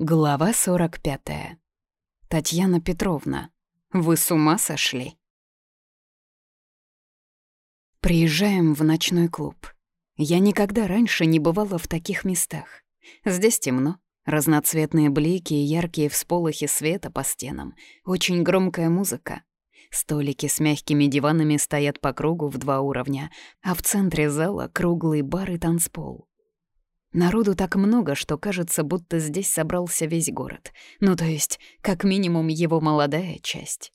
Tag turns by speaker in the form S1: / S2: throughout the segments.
S1: Глава 45. Татьяна Петровна, вы с ума сошли? Приезжаем в ночной клуб. Я никогда раньше не бывала в таких местах. Здесь темно, разноцветные блики и яркие всполохи света по стенам, очень громкая музыка. Столики с мягкими диванами стоят по кругу в два уровня, а в центре зала круглый бар и танцпол. Народу так много, что кажется, будто здесь собрался весь город. Ну, то есть, как минимум, его молодая часть.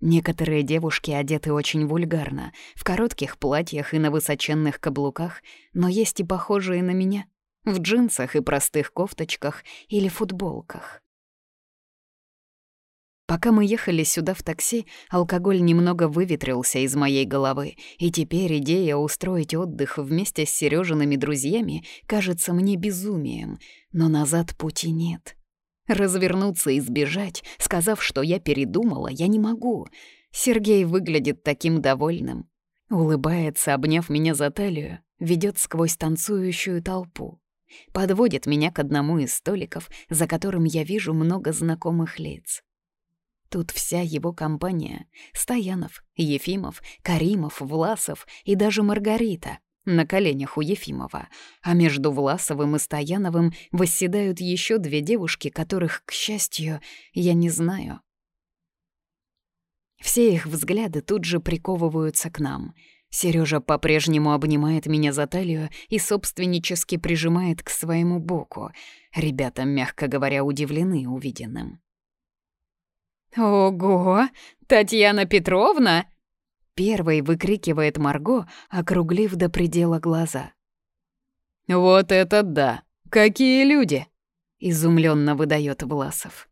S1: Некоторые девушки одеты очень вульгарно, в коротких платьях и на высоченных каблуках, но есть и похожие на меня, в джинсах и простых кофточках или футболках. Пока мы ехали сюда в такси, алкоголь немного выветрился из моей головы, и теперь идея устроить отдых вместе с Сережиными друзьями кажется мне безумием, но назад пути нет. Развернуться и сбежать, сказав, что я передумала, я не могу. Сергей выглядит таким довольным. Улыбается, обняв меня за талию, ведет сквозь танцующую толпу. Подводит меня к одному из столиков, за которым я вижу много знакомых лиц. Тут вся его компания — Стоянов, Ефимов, Каримов, Власов и даже Маргарита на коленях у Ефимова, а между Власовым и Стояновым восседают еще две девушки, которых, к счастью, я не знаю. Все их взгляды тут же приковываются к нам. Сережа по-прежнему обнимает меня за талию и собственнически прижимает к своему боку. Ребята, мягко говоря, удивлены увиденным.
S2: «Ого! Татьяна Петровна!»
S1: Первой выкрикивает Марго, округлив до предела глаза.
S2: «Вот это да! Какие люди!» — изумленно выдает Власов.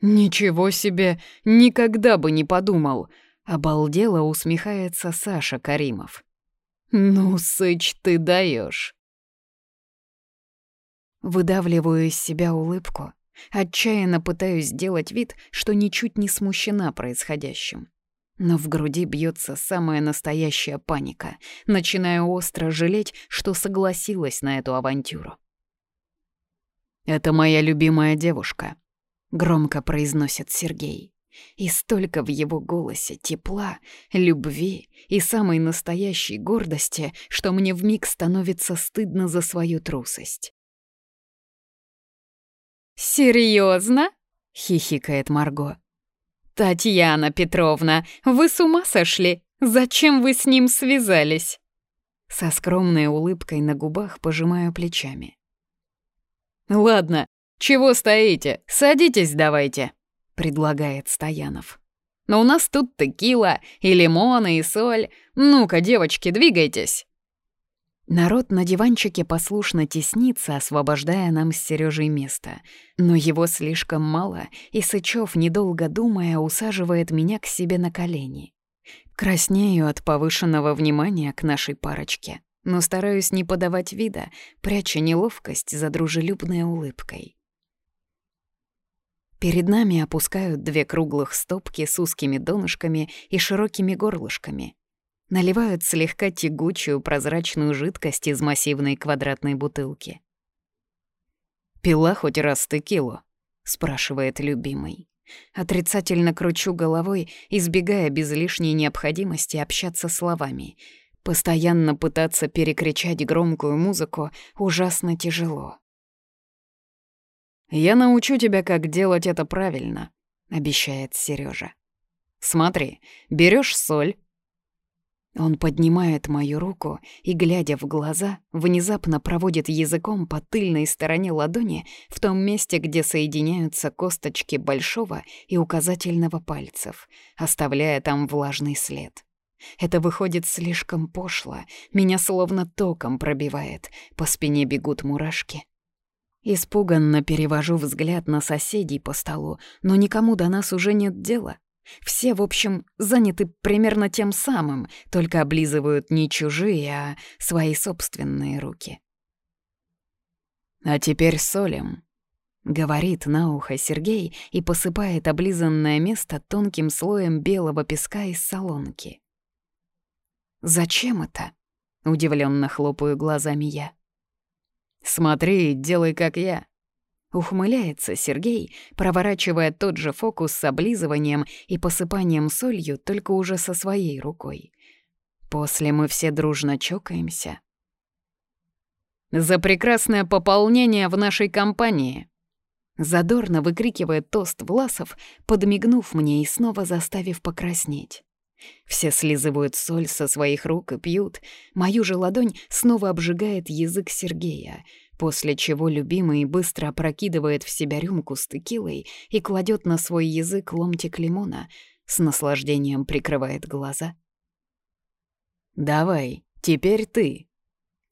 S1: «Ничего себе! Никогда бы не подумал!» — обалдело усмехается Саша Каримов.
S2: «Ну, Сыч, ты даешь.
S1: Выдавливаю из себя улыбку, Отчаянно пытаюсь сделать вид, что ничуть не смущена происходящим. Но в груди бьется самая настоящая паника. Начинаю остро жалеть, что согласилась на эту авантюру.
S2: «Это моя любимая девушка», —
S1: громко произносит Сергей. И столько в его голосе тепла, любви и самой настоящей гордости, что мне вмиг становится стыдно за свою трусость.
S2: «Серьезно?»
S1: — хихикает Марго.
S2: «Татьяна Петровна, вы с ума сошли? Зачем вы с ним связались?»
S1: Со скромной улыбкой на губах пожимаю плечами.
S2: «Ладно, чего стоите? Садитесь давайте», —
S1: предлагает Стоянов.
S2: «Но у нас тут текила, и лимоны, и соль. Ну-ка, девочки, двигайтесь».
S1: Народ на диванчике послушно теснится, освобождая нам с Сережей место. Но его слишком мало, и Сычев, недолго думая, усаживает меня к себе на колени. Краснею от повышенного внимания к нашей парочке, но стараюсь не подавать вида, пряча неловкость за дружелюбной улыбкой. Перед нами опускают две круглых стопки с узкими донышками и широкими горлышками — наливают слегка тягучую прозрачную жидкость из массивной квадратной бутылки.
S2: «Пила хоть раз текилу?»
S1: — спрашивает любимый. Отрицательно кручу головой, избегая без лишней необходимости общаться словами. Постоянно пытаться перекричать громкую музыку ужасно тяжело.
S2: «Я научу тебя, как делать это правильно», — обещает Сережа. «Смотри, берешь соль,
S1: он поднимает мою руку и, глядя в глаза, внезапно проводит языком по тыльной стороне ладони в том месте, где соединяются косточки большого и указательного пальцев, оставляя там влажный след. Это выходит слишком пошло, меня словно током пробивает, по спине бегут мурашки. Испуганно перевожу взгляд на соседей по столу, но никому до нас уже нет дела. Все, в общем, заняты примерно тем самым, только облизывают не чужие, а свои собственные руки.
S2: «А теперь солим», — говорит на ухо Сергей и посыпает облизанное место тонким слоем белого песка из солонки.
S1: «Зачем это?» — удивленно хлопаю глазами я.
S2: «Смотри, делай как я.
S1: Ухмыляется Сергей, проворачивая тот же фокус с облизыванием и посыпанием солью, только уже со своей рукой. После мы все дружно чокаемся. «За прекрасное пополнение в нашей компании!» Задорно выкрикивает тост Власов, подмигнув мне и снова заставив покраснеть. Все слизывают соль со своих рук и пьют. Мою же ладонь снова обжигает язык Сергея, после чего любимый быстро опрокидывает в себя рюмку с текилой и кладет на свой язык ломтик лимона, с наслаждением прикрывает глаза. «Давай, теперь ты»,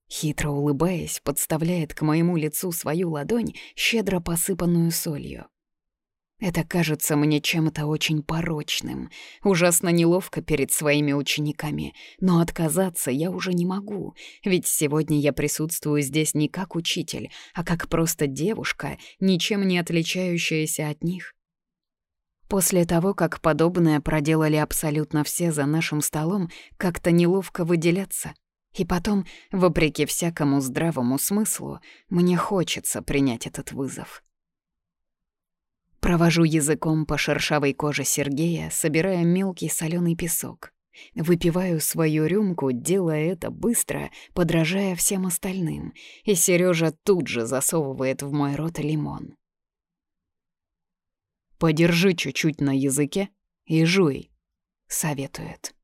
S1: Хитро улыбаясь, подставляет к моему лицу свою ладонь, щедро посыпанную солью. Это кажется мне чем-то очень порочным, ужасно неловко перед своими учениками, но отказаться я уже не могу, ведь сегодня я присутствую здесь не как учитель, а как просто девушка, ничем не отличающаяся от них. После того, как подобное проделали абсолютно все за нашим столом, как-то неловко выделяться. И потом, вопреки всякому здравому смыслу, мне хочется принять этот вызов. Провожу языком по шершавой коже Сергея, собирая мелкий соленый песок. Выпиваю свою рюмку, делая это быстро, подражая всем остальным, и Сережа тут же засовывает в мой рот лимон. «Подержи чуть-чуть на языке и жуй», — советует.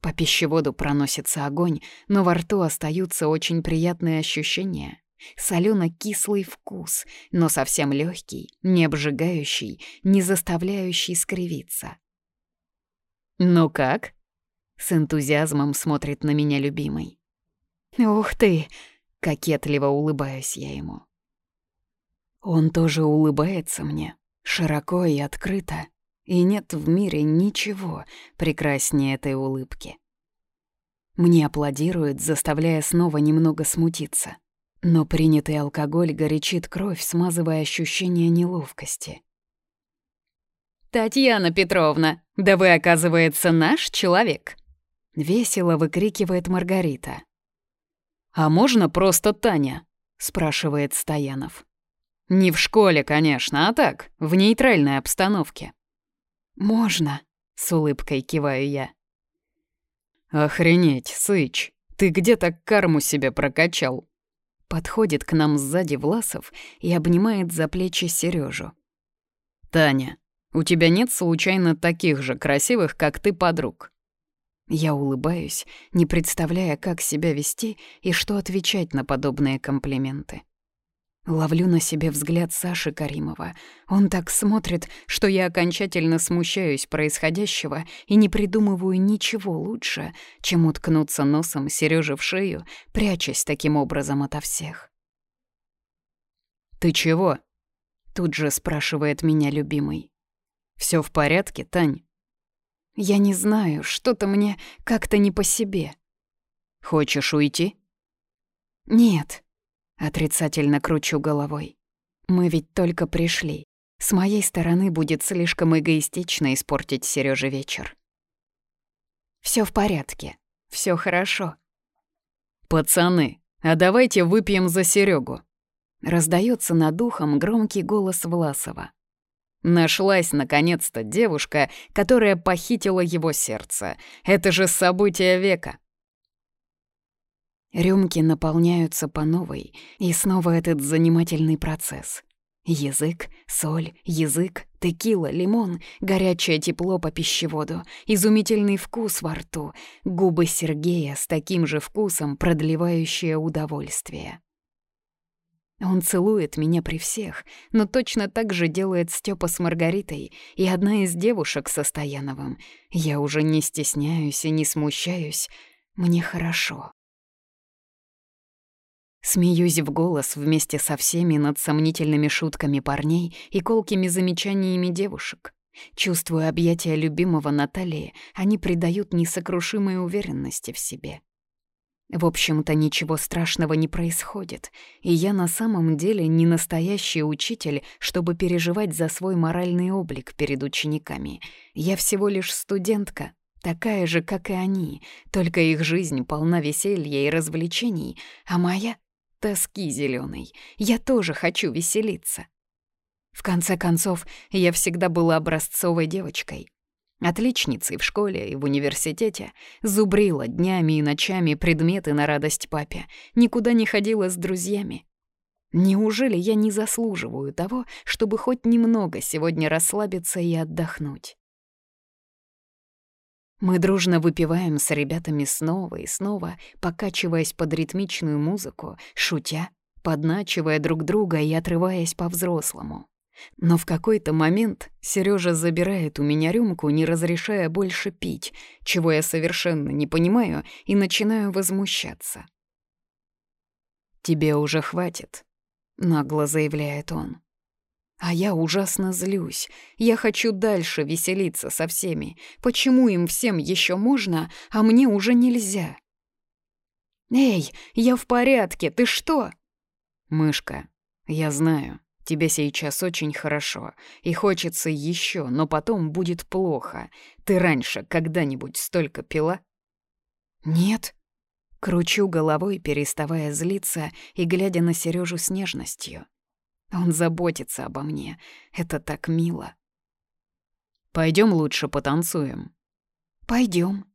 S1: По пищеводу проносится огонь, но во рту остаются очень приятные ощущения. Солено-кислый вкус, но совсем легкий, не обжигающий, не заставляющий скривиться. «Ну как?» — с энтузиазмом смотрит на меня любимый. «Ух ты!» — кокетливо улыбаюсь я ему. Он тоже улыбается мне, широко и открыто, и нет в мире ничего прекраснее этой улыбки. Мне аплодируют, заставляя снова немного смутиться. Но принятый алкоголь горячит кровь, смазывая ощущение неловкости. «Татьяна Петровна, да вы, оказывается, наш человек!» Весело выкрикивает Маргарита. «А можно просто Таня?» — спрашивает Стоянов. «Не в школе, конечно, а так, в нейтральной обстановке». «Можно», — с улыбкой киваю я. «Охренеть, Сыч, ты где так карму себе прокачал?» Подходит к нам сзади Власов и обнимает за плечи Сережу. «Таня, у тебя нет случайно таких же красивых, как ты, подруг?» Я улыбаюсь, не представляя, как себя вести и что отвечать на подобные комплименты. Ловлю на себе взгляд Саши Каримова. Он так смотрит, что я окончательно смущаюсь происходящего и не придумываю ничего лучше, чем уткнуться носом Серёже в шею, прячась таким образом ото всех. «Ты чего?» — тут же спрашивает меня любимый. Всё в порядке, Тань?» «Я не знаю, что-то мне как-то не по себе». «Хочешь уйти?» «Нет», Отрицательно кручу головой. Мы ведь только пришли. С моей стороны будет слишком эгоистично испортить Серёже вечер. Всё в порядке. Всё хорошо. Пацаны, а давайте выпьем за Серёгу. Раздаётся над ухом громкий голос Власова. Нашлась, наконец-то, девушка, которая похитила его сердце. Это же событие века. Рюмки наполняются по новой, и снова этот занимательный процесс. Язык, соль, язык, текила, лимон, горячее тепло по пищеводу, изумительный вкус во рту, губы Сергея с таким же вкусом, продлевающие удовольствие. Он целует меня при всех, но точно так же делает Степа с Маргаритой и одна из девушек со Стояновым. Я уже не стесняюсь и не смущаюсь. Мне хорошо. Смеюсь в голос вместе со всеми над сомнительными шутками парней и колкими замечаниями девушек. Чувствую объятия любимого Натальи, они придают несокрушимой уверенности в себе. В общем-то, ничего страшного не происходит, и я на самом деле не настоящий учитель, чтобы переживать за свой моральный облик перед учениками. Я всего лишь студентка, такая же, как и они, только их жизнь полна веселья и развлечений, а моя тоски зеленой. Я тоже хочу веселиться. В конце концов, я всегда была образцовой девочкой. Отличницей в школе и в университете, зубрила днями и ночами предметы на радость папе, никуда не ходила с друзьями. Неужели я не заслуживаю того, чтобы хоть немного сегодня расслабиться и отдохнуть? Мы дружно выпиваем с ребятами снова и снова, покачиваясь под ритмичную музыку, шутя, подначивая друг друга и отрываясь по-взрослому. Но в какой-то момент Сережа забирает у меня рюмку, не разрешая больше пить, чего я совершенно не понимаю и начинаю возмущаться. «Тебе уже хватит», — нагло заявляет он. А я ужасно злюсь. Я хочу дальше веселиться со всеми. Почему им всем еще можно, а мне уже нельзя? «Эй, я в порядке, ты что?» «Мышка, я знаю, тебе сейчас очень хорошо, и хочется еще, но потом будет плохо. Ты раньше когда-нибудь столько пила?» «Нет». Кручу головой, переставая злиться и глядя на Сережу с нежностью. Он заботится обо мне. Это так мило. Пойдем лучше потанцуем. Пойдем.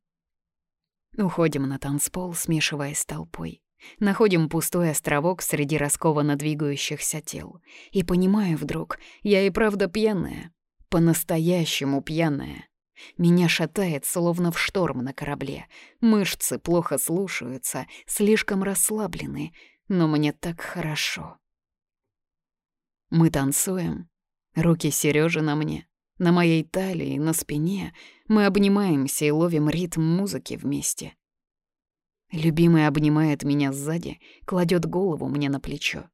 S1: Уходим на танцпол, смешиваясь с толпой. Находим пустой островок среди раскованно двигающихся тел. И понимаю вдруг, я и правда пьяная. По-настоящему пьяная. Меня шатает, словно в шторм на корабле. Мышцы плохо слушаются, слишком расслаблены, но мне так хорошо. Мы танцуем. Руки Сережи на мне, на моей талии, на спине. Мы обнимаемся и ловим ритм музыки вместе. Любимый обнимает меня сзади, кладет голову мне на плечо.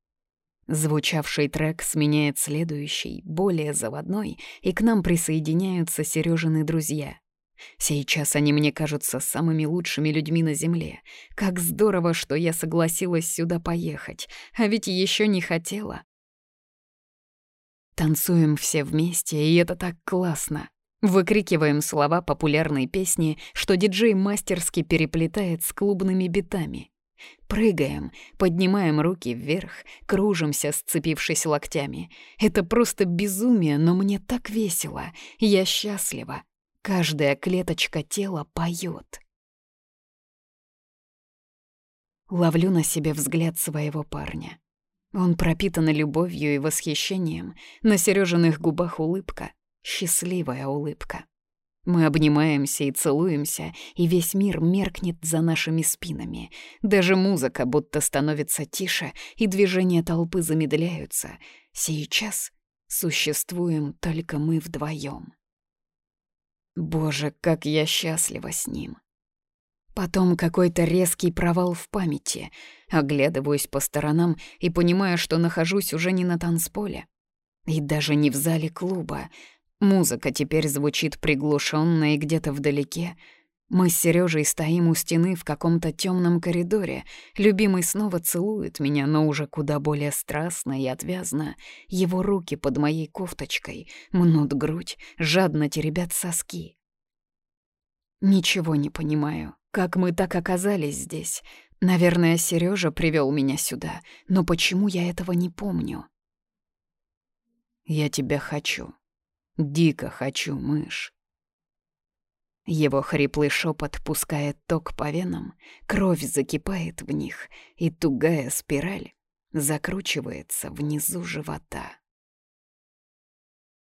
S1: Звучавший трек сменяет следующий, более заводной, и к нам присоединяются Сережины друзья. Сейчас они мне кажутся самыми лучшими людьми на Земле. Как здорово, что я согласилась сюда поехать, а ведь еще не хотела. Танцуем все вместе, и это так классно. Выкрикиваем слова популярной песни, что диджей мастерски переплетает с клубными битами. Прыгаем, поднимаем руки вверх, кружимся, сцепившись локтями. Это просто безумие, но мне так весело. Я счастлива. Каждая клеточка тела поет. Ловлю на себе взгляд своего парня. Он пропитан любовью и восхищением, на Сережиных губах улыбка, счастливая улыбка. Мы обнимаемся и целуемся, и весь мир меркнет за нашими спинами. Даже музыка будто становится тише, и движения толпы замедляются. Сейчас существуем только мы вдвоем. Боже, как я счастлива с ним. Потом какой-то резкий провал в памяти. Оглядываюсь по сторонам и понимаю, что нахожусь уже не на танцполе. И даже не в зале клуба. Музыка теперь звучит приглушенно и где-то вдалеке. Мы с Сережей стоим у стены в каком-то темном коридоре. Любимый снова целует меня, но уже куда более страстно и отвязно. Его руки под моей кофточкой мнут грудь, жадно теребят соски. Ничего не понимаю. Как мы так оказались здесь? Наверное, Сережа привел меня сюда, но почему я этого не помню? Я тебя хочу. Дико хочу, мышь. Его хриплый шепот пускает ток по венам, кровь закипает в них, и тугая спираль закручивается внизу живота.